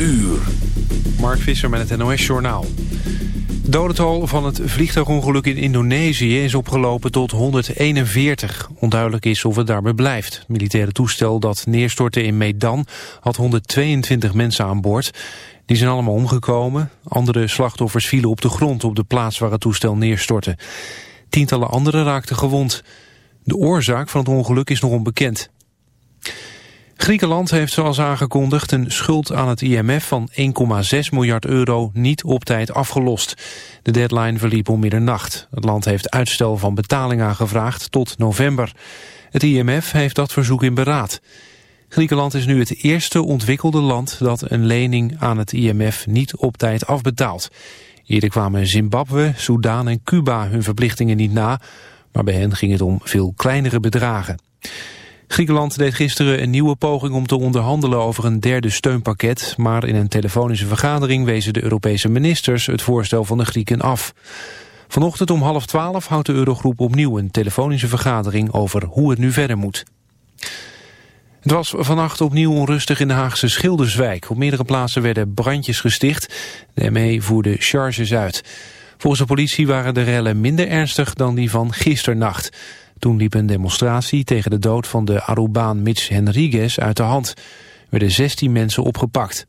uur. Mark Visser met het NOS-journaal. Dodental van het vliegtuigongeluk in Indonesië is opgelopen tot 141. Onduidelijk is of het daarbij blijft. Militaire toestel dat neerstortte in Medan had 122 mensen aan boord. Die zijn allemaal omgekomen. Andere slachtoffers vielen op de grond op de plaats waar het toestel neerstortte. Tientallen anderen raakten gewond. De oorzaak van het ongeluk is nog onbekend. Griekenland heeft zoals aangekondigd een schuld aan het IMF van 1,6 miljard euro niet op tijd afgelost. De deadline verliep om middernacht. Het land heeft uitstel van betaling aangevraagd tot november. Het IMF heeft dat verzoek in beraad. Griekenland is nu het eerste ontwikkelde land dat een lening aan het IMF niet op tijd afbetaalt. Eerder kwamen Zimbabwe, Soudaan en Cuba hun verplichtingen niet na, maar bij hen ging het om veel kleinere bedragen. Griekenland deed gisteren een nieuwe poging om te onderhandelen over een derde steunpakket, maar in een telefonische vergadering wezen de Europese ministers het voorstel van de Grieken af. Vanochtend om half twaalf houdt de Eurogroep opnieuw een telefonische vergadering over hoe het nu verder moet. Het was vannacht opnieuw onrustig in de Haagse Schilderswijk. Op meerdere plaatsen werden brandjes gesticht. De ME voerde charges uit. Volgens de politie waren de rellen minder ernstig dan die van gisternacht. Toen liep een demonstratie tegen de dood van de Arubaan Mitch Henriguez uit de hand. Er werden 16 mensen opgepakt.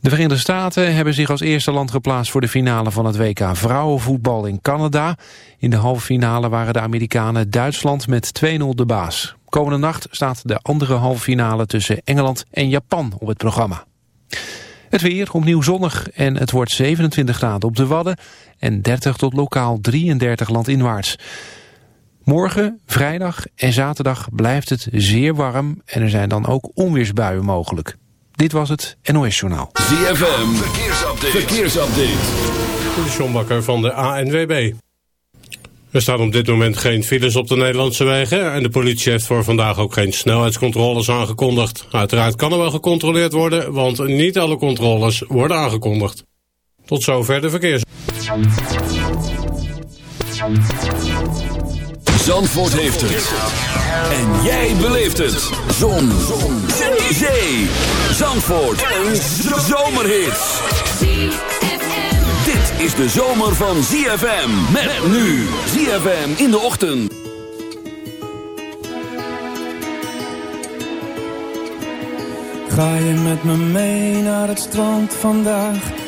De Verenigde Staten hebben zich als eerste land geplaatst voor de finale van het WK vrouwenvoetbal in Canada. In de halve finale waren de Amerikanen Duitsland met 2-0 de baas. Komende nacht staat de andere halve finale tussen Engeland en Japan op het programma. Het weer opnieuw zonnig en het wordt 27 graden op de Wadden en 30 tot lokaal 33 landinwaarts. Morgen, vrijdag en zaterdag blijft het zeer warm en er zijn dan ook onweersbuien mogelijk. Dit was het NOS Journaal. ZFM, verkeersupdate. verkeersupdate. De John Bakker van de ANWB. Er staan op dit moment geen files op de Nederlandse wegen... en de politie heeft voor vandaag ook geen snelheidscontroles aangekondigd. Uiteraard kan er wel gecontroleerd worden... want niet alle controles worden aangekondigd. Tot zover de verkeers. Zandvoort heeft het. En jij beleeft het. Zon. Zon. Zee. Zandvoort. Een zomerhit. Dit is de zomer van ZFM. Met nu. ZFM in de ochtend. Ga je met me mee naar het strand vandaag?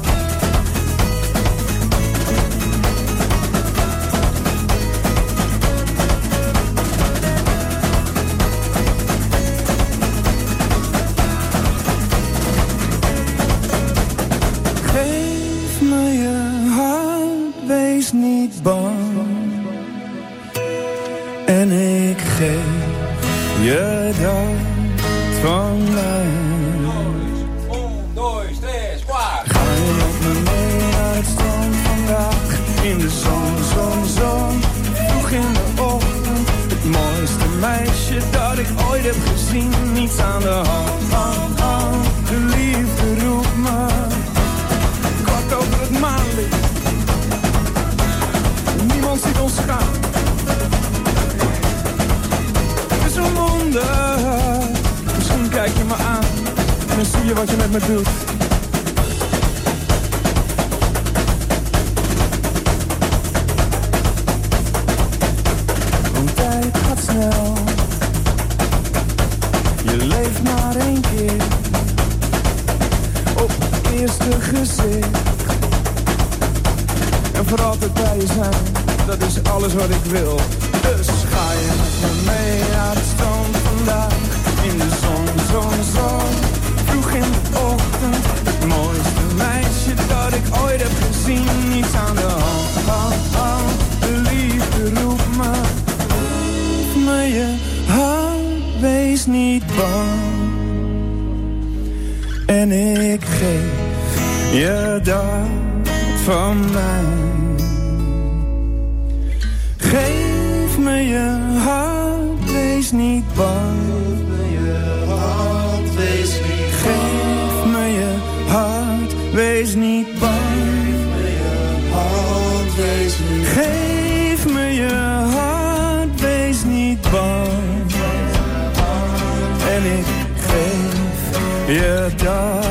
Niet bang en ik geef je dat van mij. Ga je met me mee naar het strand vandaag? In de zon, zon, zon. Vroeg in de ochtend. Het mooiste meisje dat ik ooit heb gezien. Niets aan de hand, je wat je met me doet. Yeah, darling.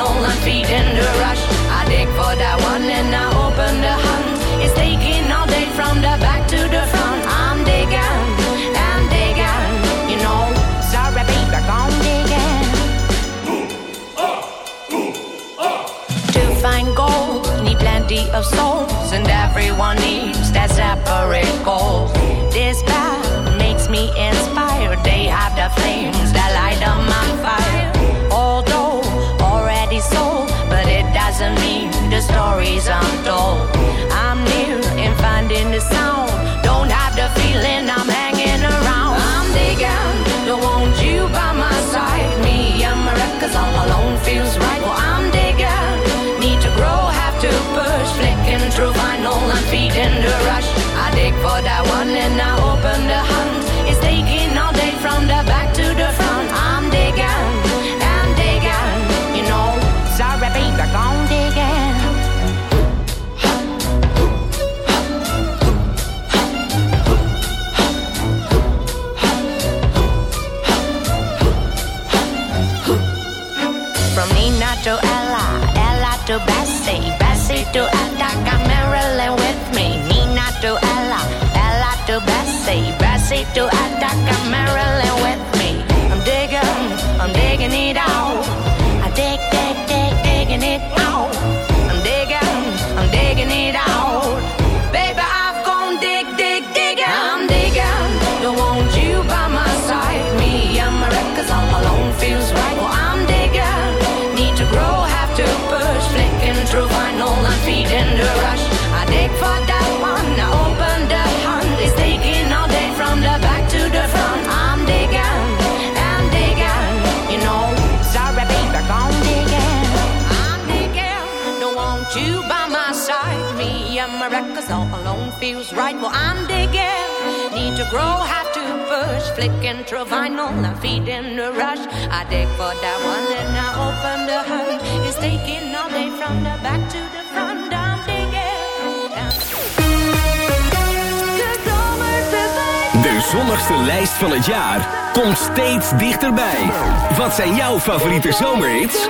of souls, and everyone needs that separate goal. This path makes me inspired. They have the flames that light up my fire. Although already sold, but it doesn't mean the stories untold. I'm near in finding the sound. To Bessie, Bessie to Attica, Marilyn with me. Nina to Ella, Ella to Bessie, Bessie to Attica, Marilyn with me. I'm digging, I'm digging it out. I dig, dig, dig, digging it out. I'm digging, I'm digging it out. Right. I'm digging, need to grow, to the rush. I dig for that one open the from back to the front. De zonnigste lijst van het jaar komt steeds dichterbij. Wat zijn jouw favoriete zomerhits?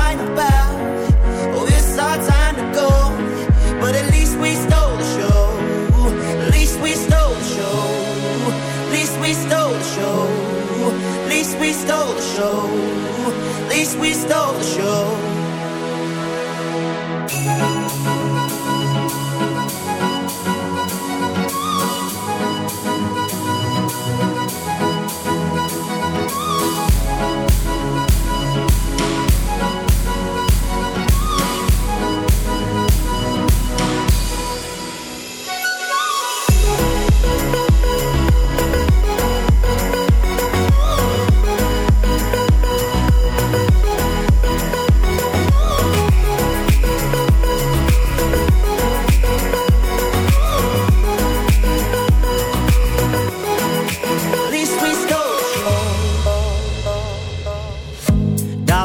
We stole the show.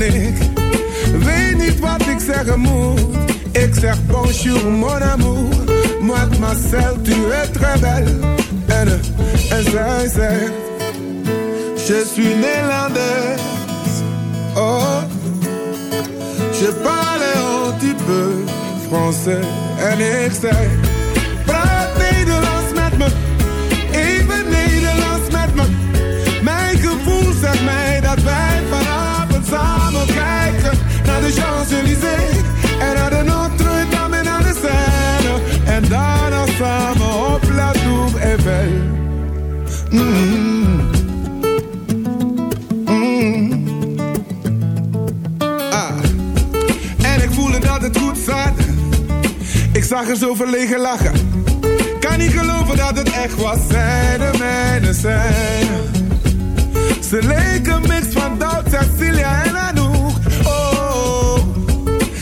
en ik weet niet wat ik zeggen moet. Ik zeg bonjour mon amour, mademoiselle tu es très belle. En, eh, en zij zegt, je suis Nederlands. Oh, je parle un petit peu français en ik zei, praat Nederlands met me, even Nederlands met me. Mijn gevoel zegt mij dat wij vanavond samen En naar de Notre-Dame naar de Seine. En daarna samen op La Tour Eiffel. Mm. Mm. Ah. En ik voelde dat het goed zat. Ik zag er zo verlegen lachen. Kan niet geloven dat het echt was. Zij de mijne zijn. Ze leken mix van Doubt, Cecilia en Anouk.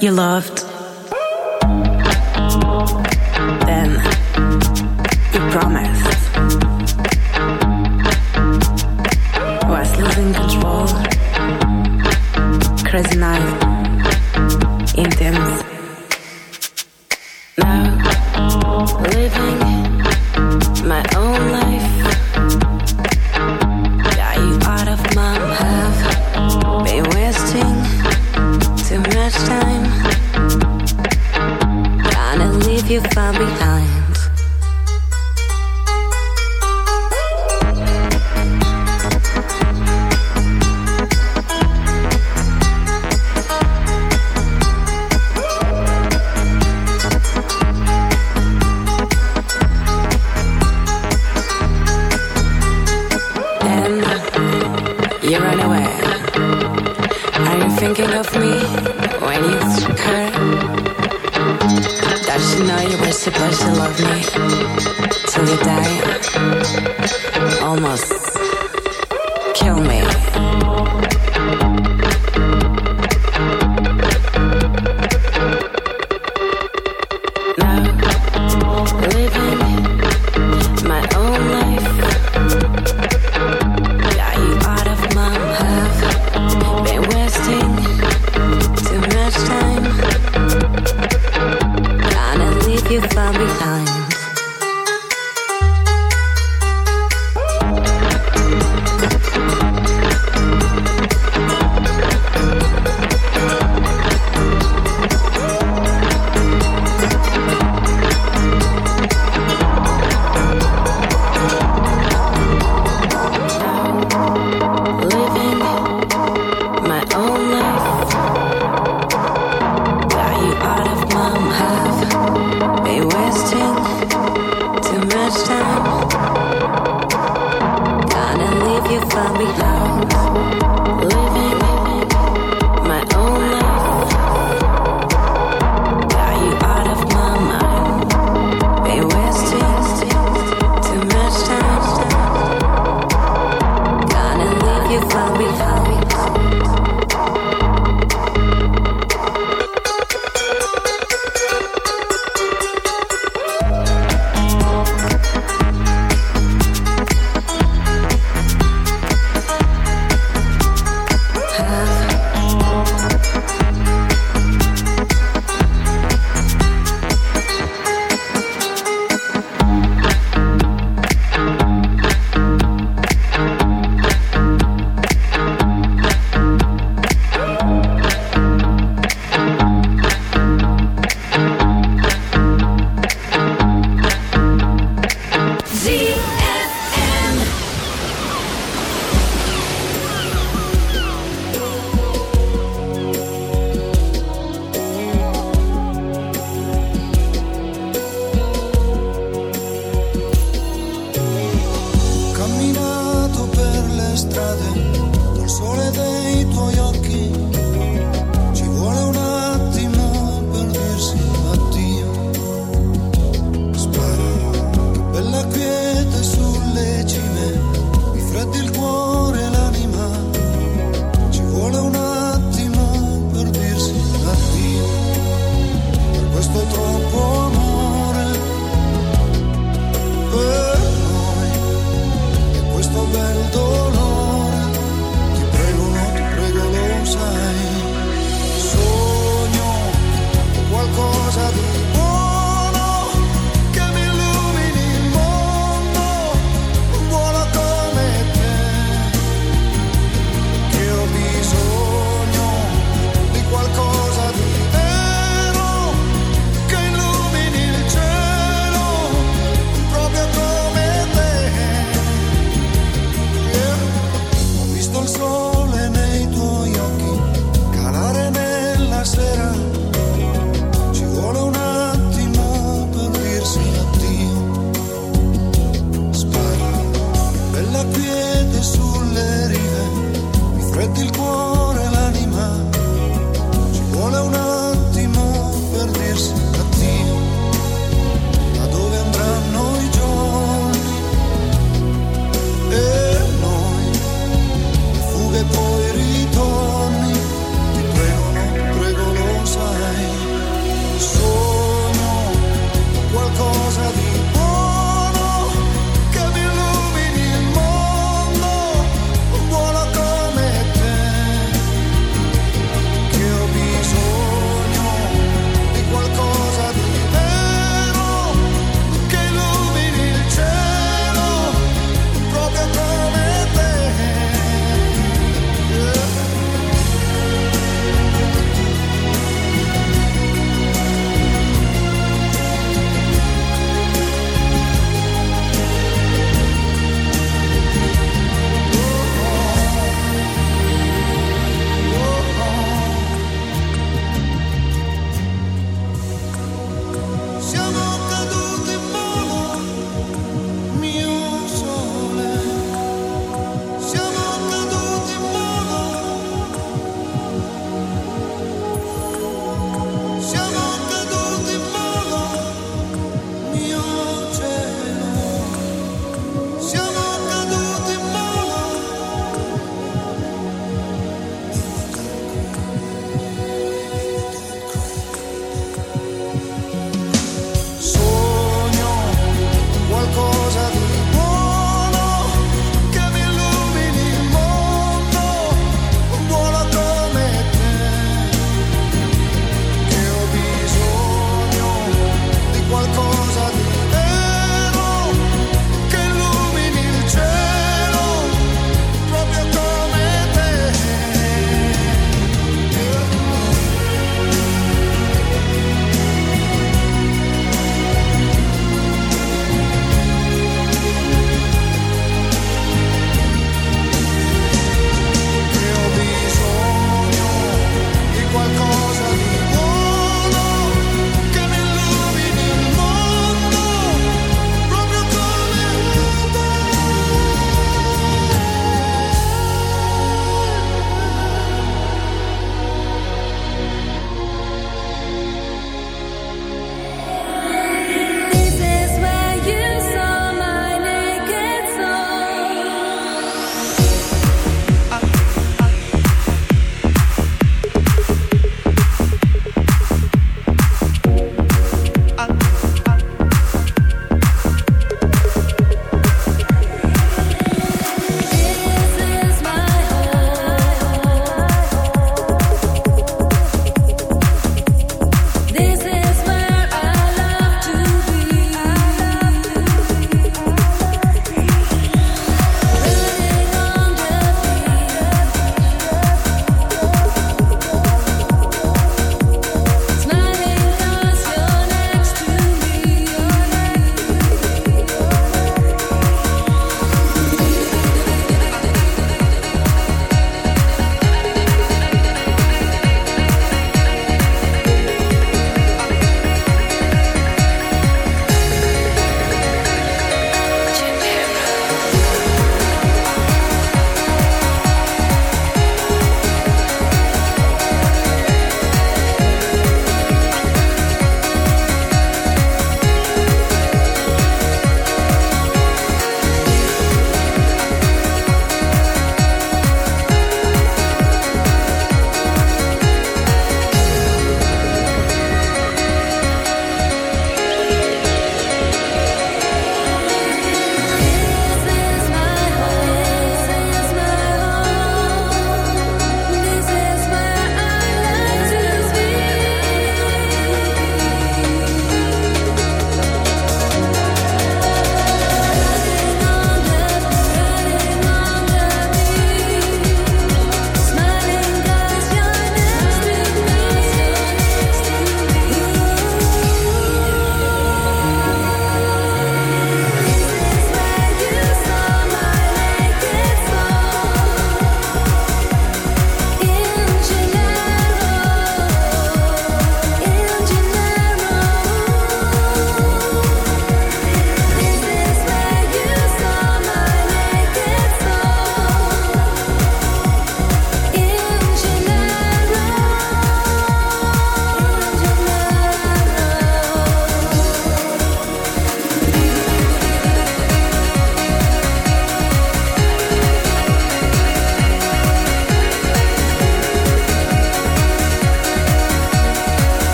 You loved,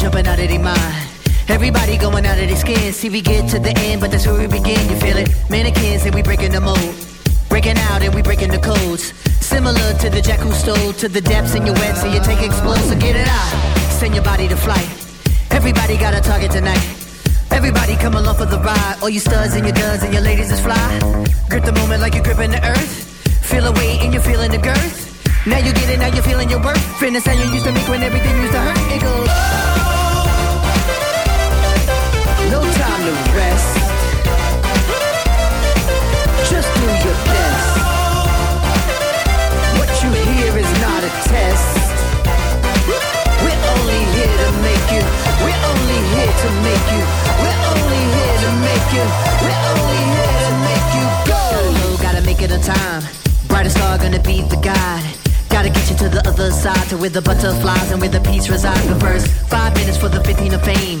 jumping out of their mind. Everybody going out of their skin. See, we get to the end, but that's where we begin. You feel it? Mannequins and we breaking the mold. Breaking out and we breaking the codes. Similar to the jack who stole to the depths in your wet, so you take explode, so get it out. Send your body to flight. Everybody got a target tonight. Everybody come along for the ride. All you studs and your duds and your ladies is fly. Grip the moment like you're gripping the earth. Feel a weight and you're feeling the girth. Now you get it, now you're feeling your worth. Fitness how you used to make when everything used to hurt. It goes. Just do your best. What you hear is not a test. We're only here to make you. We're only here to make you. We're only here to make you. We're only here to make you go. Gotta gotta make it on time. Brightest star gonna be the guide. Gotta get you to the other side, to where the butterflies and where the peace resides. But first, five minutes for the 15 of fame.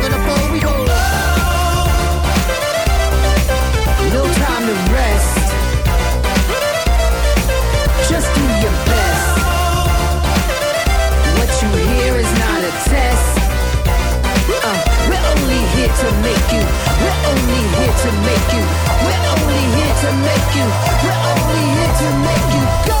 here to make you. We're only here to make you. We're only here to make you. We're only here to make you go.